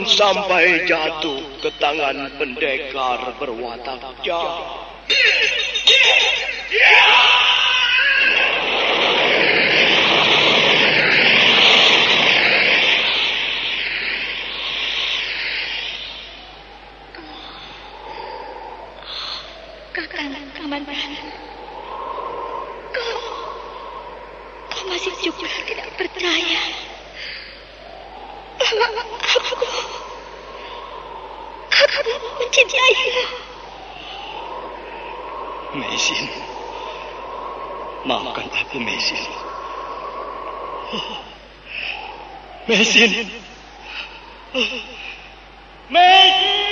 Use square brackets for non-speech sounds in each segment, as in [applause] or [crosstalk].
Sampai jatuh ke tangan pendekar berwatak jahat. Kakang Kamandan, kau, kau masih juga tidak percaya bahwa aku, aku mencintaimu. Mesin. Maafkan aku, Mesin. Oh, Mesin. Oh, Mesin!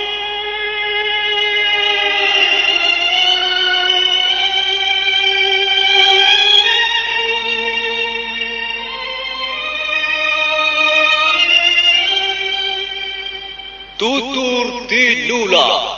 Tutur Tinula.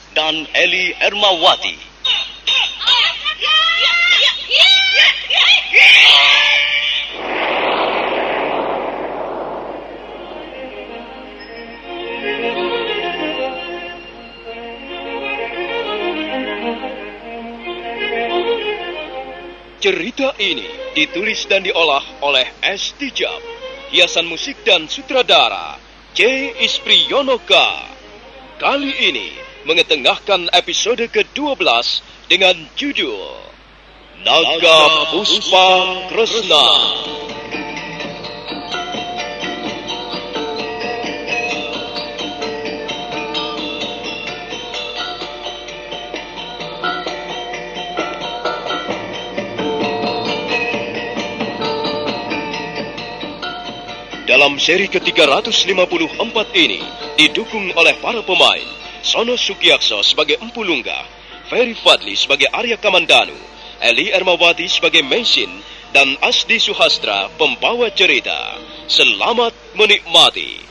dan Eli Ermawati. Cerita ini ditulis dan diolah oleh S. Tijab, hiasan musik dan sutradara C. Ispriyonoka. Kali ini mengetengahkan episode ke-12 dengan judul Naga Puspa Kresna. Dalam seri ke-354 ini didukung oleh para pemain Sono Sukiakso sebagai Empu Lungga, Ferry Fadli sebagai Arya Kamandanu, Eli Ermawati sebagai Mesin, dan Asdi Suhastra pembawa cerita. Selamat menikmati.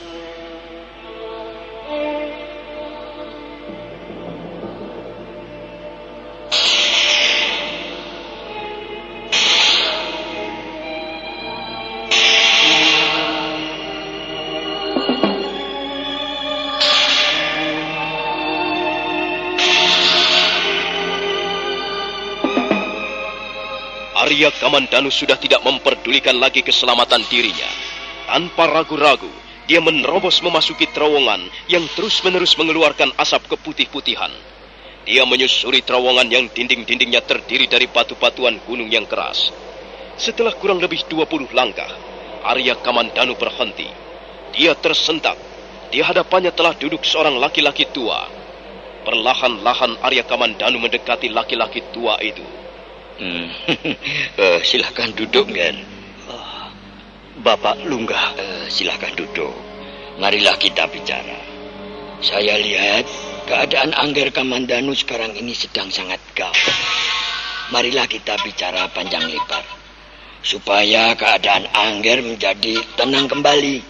Arya Kamandanu sudah tidak memperdulikan lagi keselamatan dirinya. Tanpa ragu-ragu, dia menerobos memasuki terowongan yang terus-menerus mengeluarkan asap keputih-putihan. Dia menyusuri terowongan yang dinding-dindingnya terdiri dari batu-batuan gunung yang keras. Setelah kurang lebih 20 langkah, Arya Kamandanu berhenti. Dia tersentak. Di hadapannya telah duduk seorang laki-laki tua. Perlahan-lahan Arya Kamandanu mendekati laki-laki tua itu. Hmm. [laughs] uh, silahkan duduk, Ger. Uh, Bapak Lunggah. Uh, silahkan duduk. Marilah kita bicara. Saya lihat keadaan Angger Kamandanu sekarang ini sedang sangat gawat. Marilah kita bicara panjang lebar. Supaya keadaan Angger menjadi tenang kembali.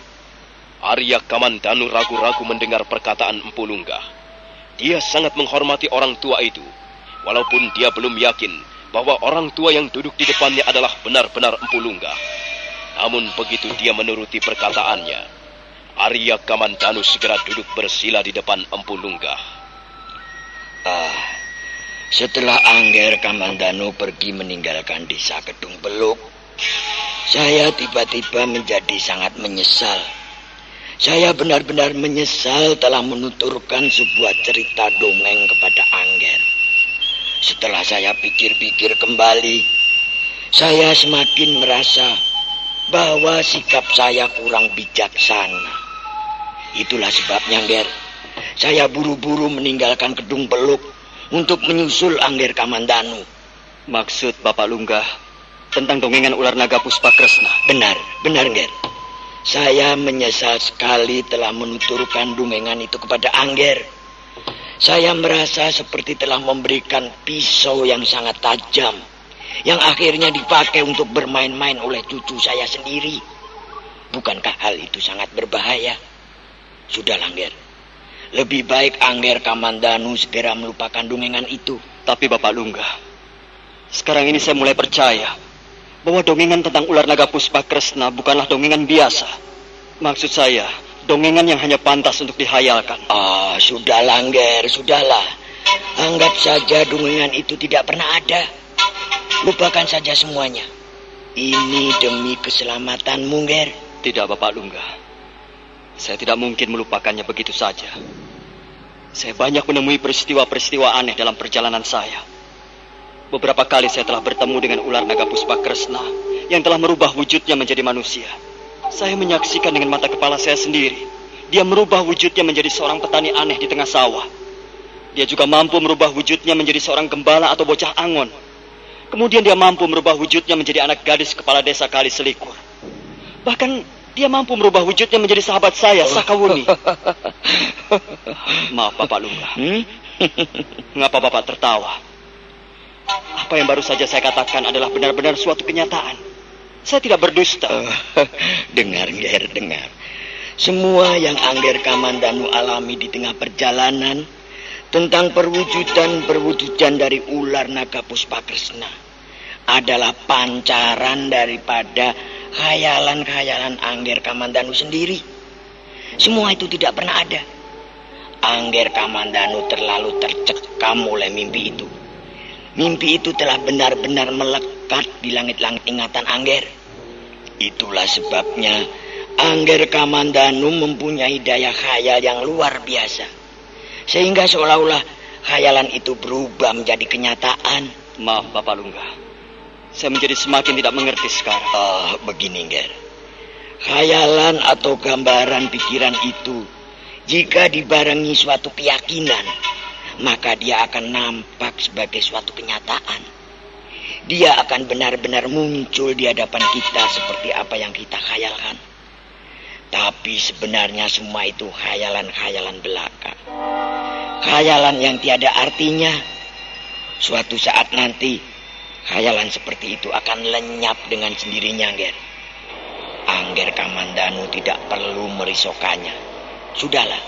Arya Kamandanu ragu-ragu mendengar perkataan Empu Lunggah. Dia sangat menghormati orang tua itu. Walaupun dia belum yakin bahwa orang tua yang duduk di depannya adalah benar-benar Empu Lunggah. Namun begitu dia menuruti perkataannya, Arya Kamandanu segera duduk bersila di depan Empu Lunggah. Ah, setelah Angger Kamandanu pergi meninggalkan desa Kedung Beluk, saya tiba-tiba menjadi sangat menyesal. Saya benar-benar menyesal telah menuturkan sebuah cerita dongeng kepada Angger. Setelah saya pikir-pikir kembali, saya semakin merasa bahwa sikap saya kurang bijaksana. Itulah sebabnya, Ger. Saya buru-buru meninggalkan gedung peluk untuk menyusul Angger Kamandanu. Maksud Bapak Lunggah tentang dongengan ular naga Puspa Kresna. Benar, benar, Ger. Saya menyesal sekali telah menuturkan dongengan itu kepada Angger. Saya merasa seperti telah memberikan pisau yang sangat tajam. Yang akhirnya dipakai untuk bermain-main oleh cucu saya sendiri. Bukankah hal itu sangat berbahaya? Sudah Angger. Lebih baik Angger Kamandanu segera melupakan dongengan itu. Tapi Bapak Lunggah, sekarang ini saya mulai percaya bahwa dongengan tentang ular naga Puspa Kresna bukanlah dongengan biasa. Maksud saya, dongengan yang hanya pantas untuk dihayalkan. Ah, sudahlah, Angger, sudahlah. Anggap saja dongengan itu tidak pernah ada. Lupakan saja semuanya. Ini demi keselamatanmu, Nger. Tidak, Bapak Lunggah. Saya tidak mungkin melupakannya begitu saja. Saya banyak menemui peristiwa-peristiwa aneh dalam perjalanan saya. Beberapa kali saya telah bertemu dengan ular naga puspa Kresna yang telah merubah wujudnya menjadi manusia. Saya menyaksikan dengan mata kepala saya sendiri. Dia merubah wujudnya menjadi seorang petani aneh di tengah sawah. Dia juga mampu merubah wujudnya menjadi seorang gembala atau bocah angon. Kemudian dia mampu merubah wujudnya menjadi anak gadis kepala desa Kali Selikur. Bahkan dia mampu merubah wujudnya menjadi sahabat saya, Sakawuni. [laughs] Maaf, Bapak Lungga. Hmm? [laughs] Mengapa Bapak tertawa? Apa yang baru saja saya katakan adalah benar-benar suatu kenyataan. Saya tidak berdusta. [laughs] dengar, Nger, dengar. Semua yang Angger Kamandanu alami di tengah perjalanan tentang perwujudan-perwujudan dari ular naga Puspakresna adalah pancaran daripada khayalan-khayalan Angger Kamandanu sendiri. Semua itu tidak pernah ada. Angger Kamandanu terlalu tercekam oleh mimpi itu. Mimpi itu telah benar-benar melekat di langit-langit ingatan Angger. Itulah sebabnya Angger Kamandanu mempunyai daya khayal yang luar biasa. Sehingga seolah-olah khayalan itu berubah menjadi kenyataan. Maaf, Bapak Lungga. Saya menjadi semakin tidak mengerti sekarang. Oh, begini, Ger. Khayalan atau gambaran pikiran itu, jika dibarengi suatu keyakinan, maka dia akan nampak sebagai suatu kenyataan. Dia akan benar-benar muncul di hadapan kita seperti apa yang kita khayalkan. Tapi sebenarnya semua itu khayalan-khayalan belaka. Khayalan yang tiada artinya. Suatu saat nanti, khayalan seperti itu akan lenyap dengan sendirinya, Ger. Angger Kamandanu tidak perlu merisaukannya. Sudahlah,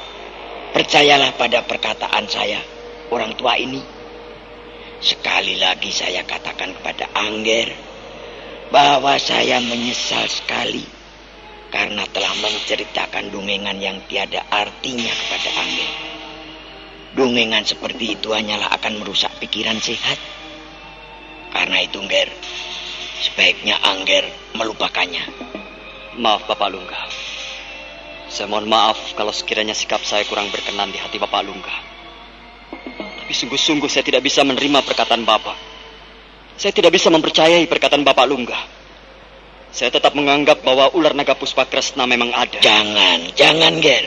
percayalah pada perkataan saya, orang tua ini. Sekali lagi saya katakan kepada Angger bahwa saya menyesal sekali karena telah menceritakan dongengan yang tiada artinya kepada Angger. Dongengan seperti itu hanyalah akan merusak pikiran sehat. Karena itu, Nger, sebaiknya Angger melupakannya. Maaf, Bapak Lungga. Saya mohon maaf kalau sekiranya sikap saya kurang berkenan di hati Bapak Lungga. Tapi sungguh-sungguh saya tidak bisa menerima perkataan Bapak. Saya tidak bisa mempercayai perkataan Bapak Lungga. Saya tetap menganggap bahwa ular naga puspa kresna memang ada. Jangan, jangan, Ger.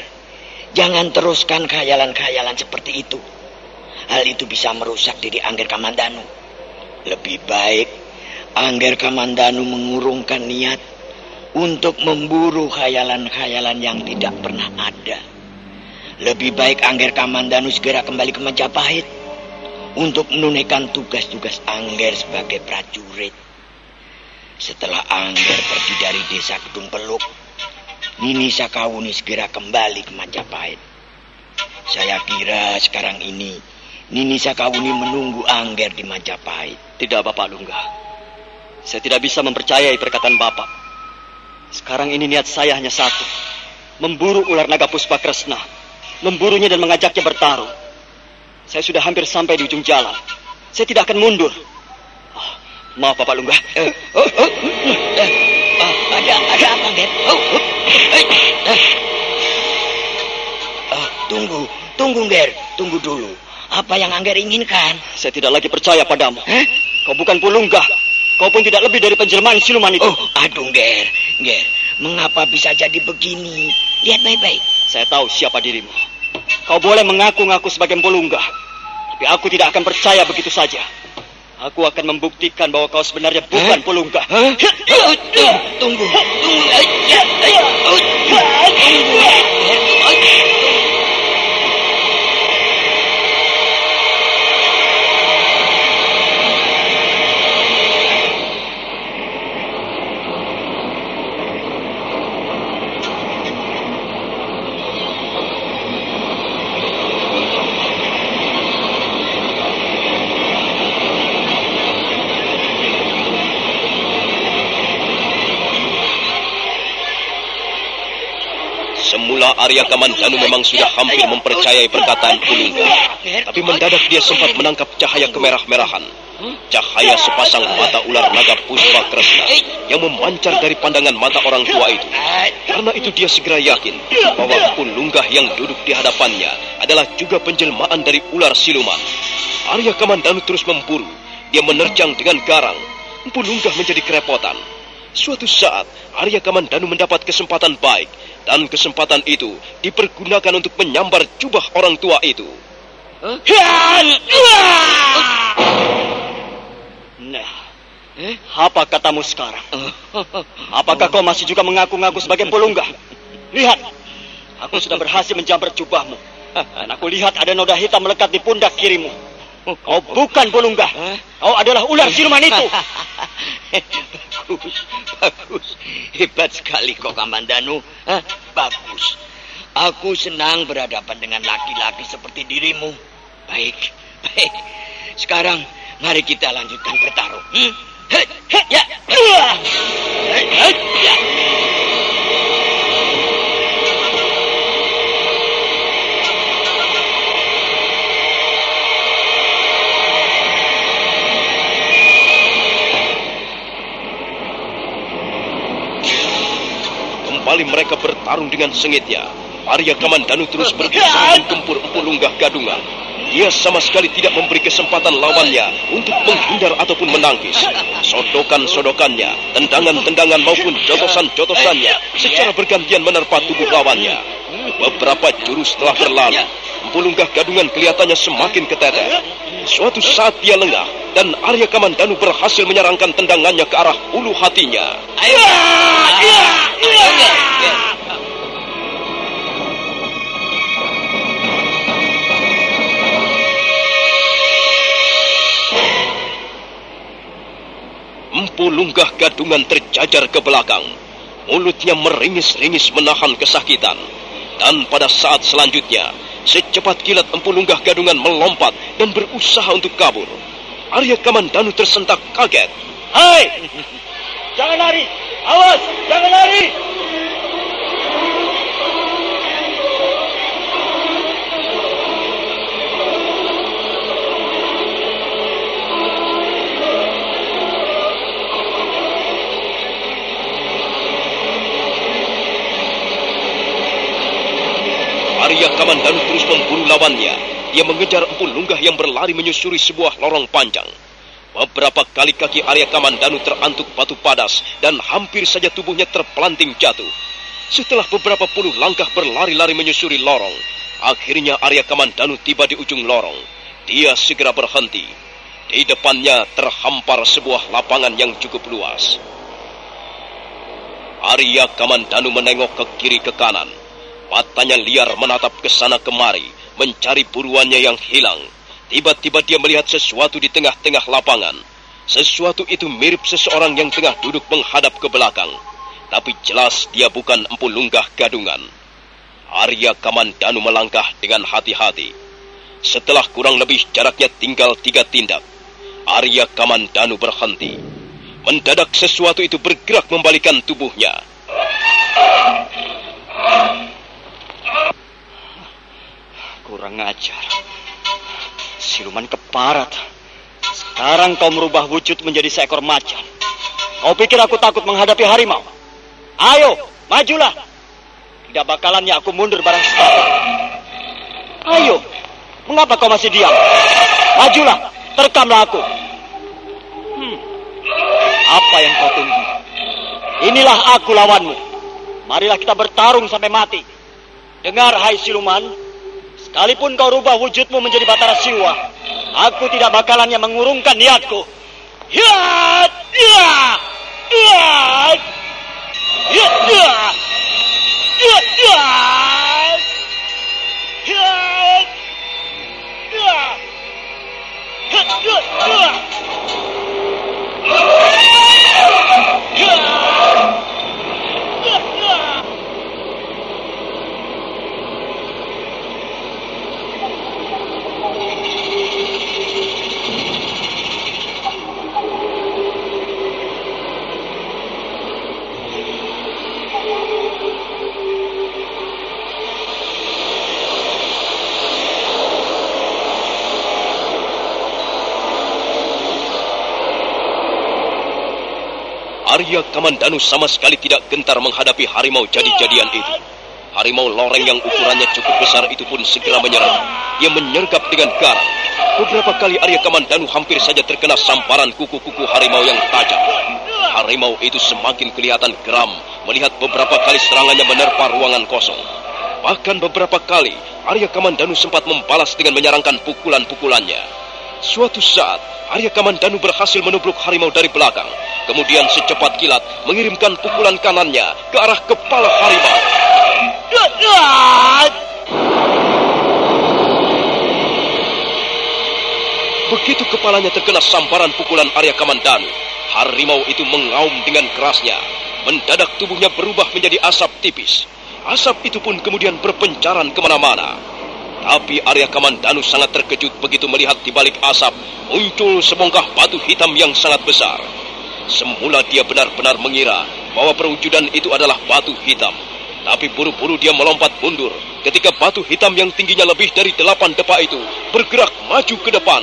Jangan teruskan khayalan-khayalan seperti itu. Hal itu bisa merusak diri Angger Kamandanu. Lebih baik Angger Kamandanu mengurungkan niat untuk memburu khayalan-khayalan yang tidak pernah ada. Lebih baik Angger Kamandanu segera kembali ke Majapahit untuk menunaikan tugas-tugas Angger sebagai prajurit. Setelah Angger pergi dari desa Gedung Peluk, Nini Sakawuni segera kembali ke Majapahit. Saya kira sekarang ini Nini Sakawuni menunggu Angger di Majapahit. Tidak, Bapak Lungga. Saya tidak bisa mempercayai perkataan Bapak. Sekarang ini niat saya hanya satu. Memburu ular naga puspa kresna. Memburunya dan mengajaknya bertarung. Saya sudah hampir sampai di ujung jalan. Saya tidak akan mundur. Oh, maaf, Bapak Lungga. Eh, oh, oh, eh, ah, ada, ada apa, Ger? Oh, oh, eh, eh. Ah, tunggu, tunggu, Ger. Tunggu dulu. Apa yang Angger inginkan? Saya tidak lagi percaya padamu. Hah? Kau bukan Pulungga. Kau pun tidak lebih dari penjelmaan siluman itu. Oh, aduh, Ger. Ger, mengapa bisa jadi begini? Lihat baik-baik. Saya tahu siapa dirimu. Kau boleh mengaku-ngaku sebagai Pulungga. Tapi aku tidak akan percaya begitu saja. Aku akan membuktikan bahwa kau sebenarnya bukan Hah? Pulungga. Hah? Tunggu, tunggu. Tunggu. Arya Kamandanu memang sudah hampir mempercayai perkataan Pulungga. Tapi mendadak dia sempat menangkap cahaya kemerah-merahan. Cahaya sepasang mata ular naga puspa kresna yang memancar dari pandangan mata orang tua itu. Karena itu dia segera yakin bahwa Pulunggah yang duduk di hadapannya adalah juga penjelmaan dari ular siluman. Arya Kamandanu terus memburu. Dia menerjang dengan garang. Pulunggah menjadi kerepotan. Suatu saat, Arya Kamandanu mendapat kesempatan baik, dan kesempatan itu dipergunakan untuk menyambar jubah orang tua itu. Nah, apa katamu sekarang? Apakah kau masih juga mengaku-ngaku sebagai Pulungga? Lihat, aku sudah berhasil menjambar jubahmu. Dan aku lihat ada noda hitam melekat di pundak kirimu. Kau [laughs] bukan Pulungga. Kau adalah ular siluman itu. [laughs] bagus, bagus. Hebat sekali kau Kamandanu. Hah? Bagus. Aku senang berhadapan dengan laki-laki seperti dirimu. Baik, baik. Sekarang mari kita lanjutkan bertarung. Hmm? Hei, hei, ya. Kembali mereka bertarung dengan sengitnya. Arya Kamandanu terus berusaha menggempur Empu Lunggah Gadungan. Dia sama sekali tidak memberi kesempatan lawannya untuk menghindar ataupun menangkis. Sodokan-sodokannya, tendangan-tendangan maupun jotosan-jotosannya secara bergantian menerpa tubuh lawannya. Beberapa jurus telah berlalu. Empu Lunggah Gadungan kelihatannya semakin keteter. Suatu saat dia lengah dan Arya Kamandanu berhasil menyerangkan tendangannya ke arah ulu hatinya. Ger. Ger. Empu Lunggah Gadungan terjajar ke belakang. Mulutnya meringis-ringis menahan kesakitan. Dan pada saat selanjutnya, secepat kilat Empu Lunggah Gadungan melompat dan berusaha untuk kabur. Arya Kamandanu tersentak kaget. Hai! Jangan lari! Awas! Jangan lari! Arya Kamandanu terus memburu lawannya. Dia mengejar Empu Lunggah yang berlari menyusuri sebuah lorong panjang. Beberapa kali kaki Arya Kamandanu terantuk batu padas dan hampir saja tubuhnya terpelanting jatuh. Setelah beberapa puluh langkah berlari-lari menyusuri lorong, akhirnya Arya Kamandanu tiba di ujung lorong. Dia segera berhenti. Di depannya terhampar sebuah lapangan yang cukup luas. Arya Kamandanu menengok ke kiri ke kanan. Matanya liar menatap ke sana kemari, mencari buruannya yang hilang. Tiba-tiba dia melihat sesuatu di tengah-tengah lapangan. Sesuatu itu mirip seseorang yang tengah duduk menghadap ke belakang. Tapi jelas dia bukan Empu Lunggah Gadungan. Arya Kamandanu melangkah dengan hati-hati. Setelah kurang lebih jaraknya tinggal tiga tindak, Arya Kamandanu berhenti. Mendadak sesuatu itu bergerak membalikan tubuhnya. Kurang ajar. Siluman keparat. Sekarang kau merubah wujud menjadi seekor macan. Kau pikir aku takut menghadapi harimau? Ayo, majulah. Tidak bakalannya aku mundur barang sekali. Ayo, Mengapa kau masih diam? Majulah, terkamlah aku. Hmm. Apa yang kau tunggu? Inilah aku lawanmu. Marilah kita bertarung sampai mati. Dengar, hai siluman. Sekalipun kau rubah wujudmu menjadi Batara Siwa, aku tidak bakalan yang mengurungkan niatku. Ya, ya, ya, ya, ya, ya, ya, ya, ya, ya, ya, Arya Kamandanu sama sekali tidak gentar menghadapi harimau jadi-jadian itu. Harimau loreng yang ukurannya cukup besar itu pun segera menyerang. Dia menyergap dengan garang. Beberapa kali Arya Kamandanu hampir saja terkena samparan kuku-kuku harimau yang tajam. Harimau itu semakin kelihatan geram melihat beberapa kali serangannya menerpa ruangan kosong. Bahkan beberapa kali Arya Kamandanu sempat membalas dengan menyerangkan pukulan-pukulannya. Suatu saat, Arya Kamandanu berhasil menubruk harimau dari belakang. Kemudian secepat kilat mengirimkan pukulan kanannya ke arah kepala harimau. Begitu kepalanya terkena samparan pukulan Arya Kamandanu, harimau itu mengaum dengan kerasnya. Mendadak tubuhnya berubah menjadi asap tipis. Asap itu pun kemudian berpencaran ke mana-mana. Tapi Arya Kamandanu sangat terkejut begitu melihat di balik asap muncul sebongkah batu hitam yang sangat besar. Semula dia benar-benar mengira bahwa perwujudan itu adalah batu hitam. Tapi buru-buru dia melompat mundur ketika batu hitam yang tingginya lebih dari delapan depa itu bergerak maju ke depan.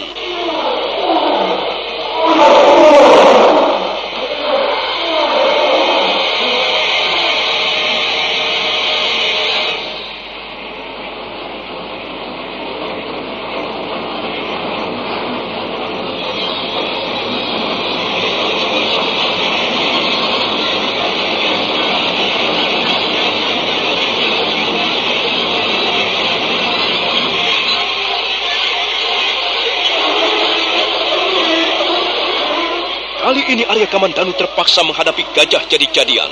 Kali ini Arya Kamandanu terpaksa menghadapi gajah jadi-jadian.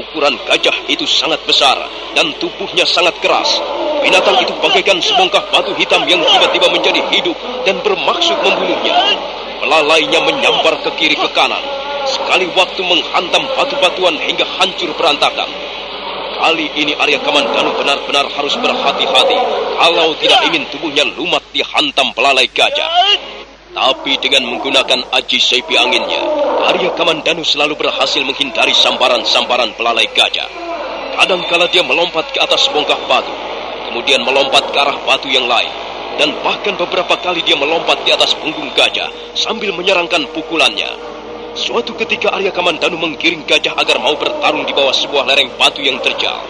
Ukuran gajah itu sangat besar dan tubuhnya sangat keras. Binatang itu bagaikan sebongkah batu hitam yang tiba-tiba menjadi hidup dan bermaksud membunuhnya. Belalainya menyambar ke kiri ke kanan. Sekali waktu menghantam batu-batuan hingga hancur berantakan. Kali ini Arya Kamandanu benar-benar harus berhati-hati kalau tidak ingin tubuhnya lumat dihantam belalai gajah. Tapi dengan menggunakan aji sepi anginnya, Arya Kamandanu selalu berhasil menghindari sambaran-sambaran pelalai gajah. Kadangkala dia melompat ke atas bongkah batu, kemudian melompat ke arah batu yang lain, dan bahkan beberapa kali dia melompat di atas punggung gajah sambil menyerangkan pukulannya. Suatu ketika Arya Kamandanu menggiring gajah agar mau bertarung di bawah sebuah lereng batu yang terjal.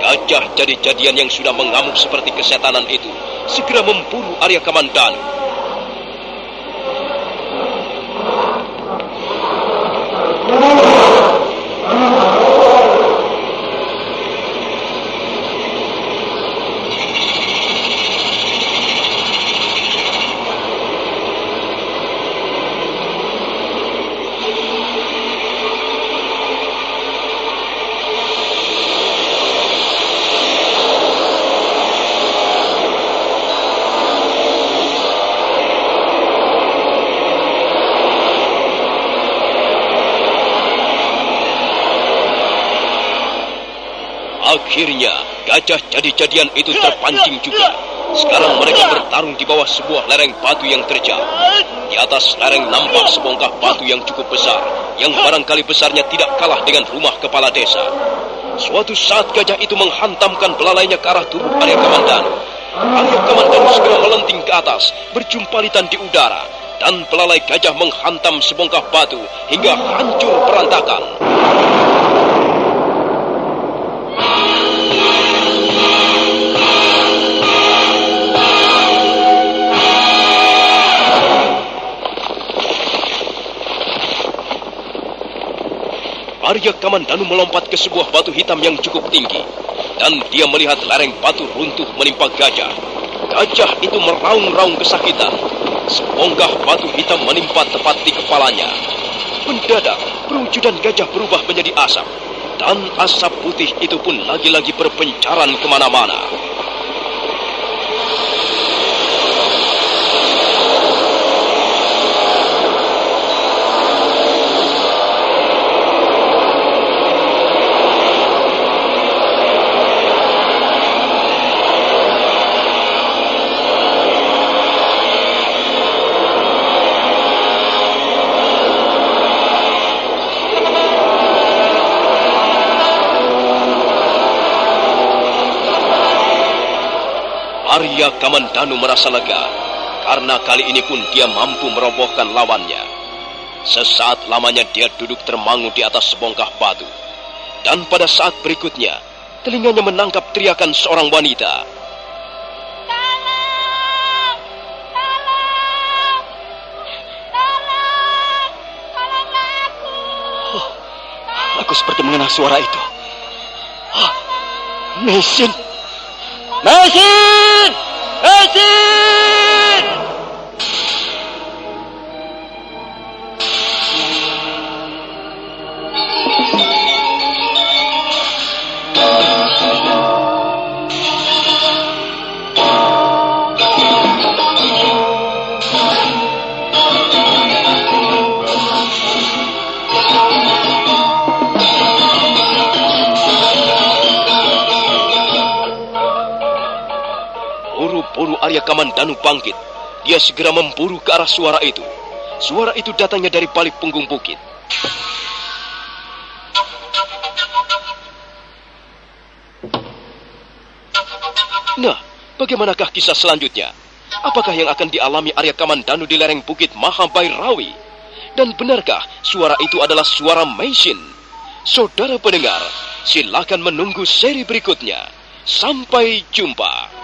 Gajah jadi-jadian yang sudah mengamuk seperti kesetanan itu segera memburu Arya Kamandanu. Akhirnya, gajah jadi-jadian itu terpancing juga. Sekarang mereka bertarung di bawah sebuah lereng batu yang terjal. Di atas lereng nampak sebongkah batu yang cukup besar, yang barangkali besarnya tidak kalah dengan rumah kepala desa. Suatu saat gajah itu menghantamkan belalainya ke arah tubuh Arya Kamandanu. Arya Kamandanu segera melenting ke atas, berjumpalitan di udara, dan belalai gajah menghantam sebongkah batu hingga hancur berantakan. Arya Kamandanu melompat ke sebuah batu hitam yang cukup tinggi. Dan dia melihat lereng batu runtuh menimpa gajah. Gajah itu meraung-raung kesakitan. Sebongkah batu hitam menimpa tepat di kepalanya. Mendadak, perwujudan gajah berubah menjadi asap. Dan asap putih itu pun lagi-lagi berpencaran ke mana-mana. Arya Kamandanu merasa lega karena kali ini pun dia mampu merobohkan lawannya. Sesaat lamanya dia duduk termangu di atas sebongkah batu. Dan pada saat berikutnya, telinganya menangkap teriakan seorang wanita. Tolong! Tolong! Tolong! Tolonglah aku! Aku seperti mengenal suara itu. Ah, mesin. Mesin! Mesin! Arya Kamandanu bangkit. Dia segera memburu ke arah suara itu. Suara itu datangnya dari balik punggung bukit. Nah, bagaimanakah kisah selanjutnya? Apakah yang akan dialami Arya Kamandanu di lereng bukit Mahabairawi? Dan benarkah suara itu adalah suara Meisin? Saudara pendengar, silakan menunggu seri berikutnya. Sampai jumpa.